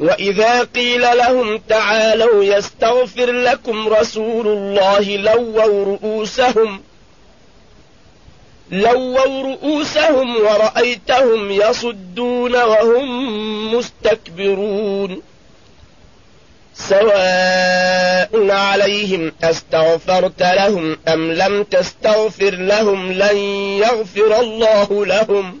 وإذا قيل لهم تعالوا يستغفر لكم رسول الله لووا رؤوسهم لووا رؤوسهم ورأيتهم يصدون وهم مستكبرون. سواء عليهم أستغفرت لهم أم لم تستغفر لهم لن يغفر الله لهم.